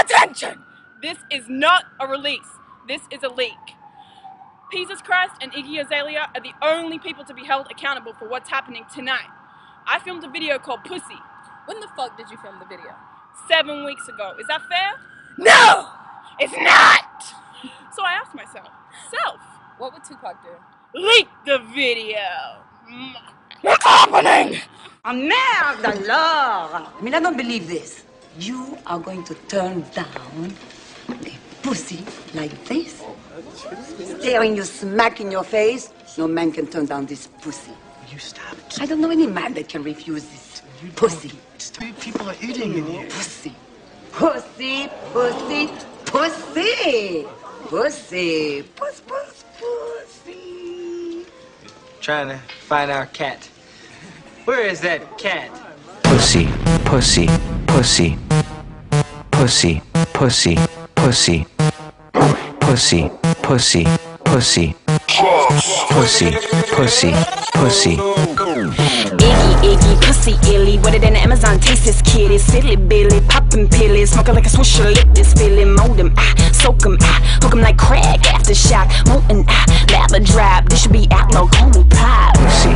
Attention! This is not a release. This is a leak. Jesus Christ and Iggy Azalea are the only people to be held accountable for what's happening tonight. I filmed a video called Pussy When the fuck did you film the video? seven weeks ago. Is that fair? No! It's not! So I asked myself, self, What would Tupac do? leak the video. What's happening? Ah, merde alors! I mean, I don't believe this. You are going to turn down a pussy like this? Staring you smack in your face? No man can turn down this pussy. You stop. I don't know any man that can refuse this pussy. Stop. People are eating in here. Pussy. Pussy, pussy, pussy! Pussy, puss, puss, pussy. Trying to find our cat. Where is that cat? pussy, pussy, pussy, pussy, pussy, pussy, pussy, pussy, pussy, pussy, pussy, pussy. Iggy, Iggy, pussy illy, wetter than Amazon, taste this kitty, silly billy, poppin' pillies, smoking like a swisher, lip this feeling, mold 'em, ah, soak 'em, ah, hook 'em like crack, aftershock, molten, ah, lava drop, this should be outlaw, call me pop. Pussy,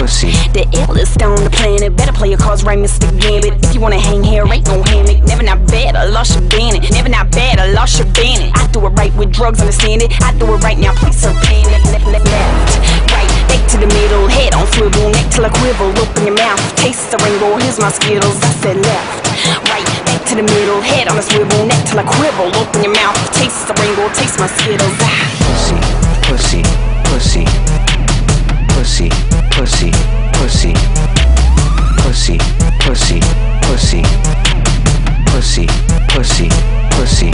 pussy, The illest on the planet, better play your cards right, Mr. Gambit. If you wanna hang here, ain't no hammock, never not bad, I lost your bandit, never not bad, I lost your bandit. I do it right with drugs, understand it, I do it right now, please don't panic, left, left, left, right, back to the middle, head on swivel, neck till I quiver, open your mouth, taste the rainbow, here's my skittles, I said left, right, back to the middle, head on a swivel, neck till I quiver, open your mouth, taste the rainbow, taste my skittles, ah. pussy, pussy, pussy, pussy, pussy, pussy, pussy, pussy, pussy, pussy, pussy, pussy.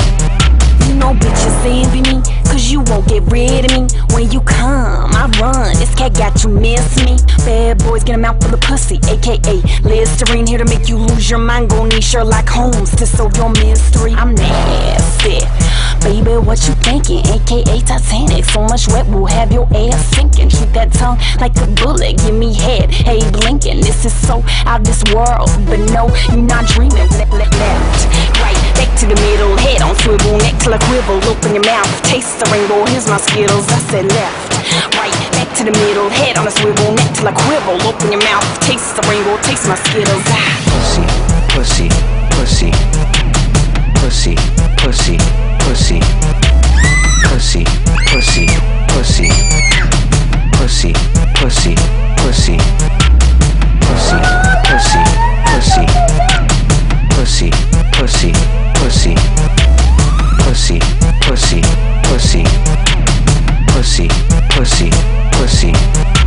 You know bitches envy me, cause you won't get rid of me. When you come, I run. This cat got you miss me. Bad boys get a mouth full of pussy, aka Listerine here to make you lose your mind. Go need Sherlock Holmes to solve your mystery. I'm AKA Titanic. So much wet will have your ass sinking. Treat that tongue like a bullet. Give me head. Hey, blinking. This is so out this world. But no, you're not dreaming. Left. Right, back to the middle. Head on swivel. Neck till I quiver. Open your mouth. Taste the rainbow. Here's my Skittles. I said left. Right, back to the middle. Head on a swivel. Neck till I quiver. Open your mouth. Taste the rainbow. Taste my Skittles. Ah. pussy, pussy, pussy, pussy, pussy.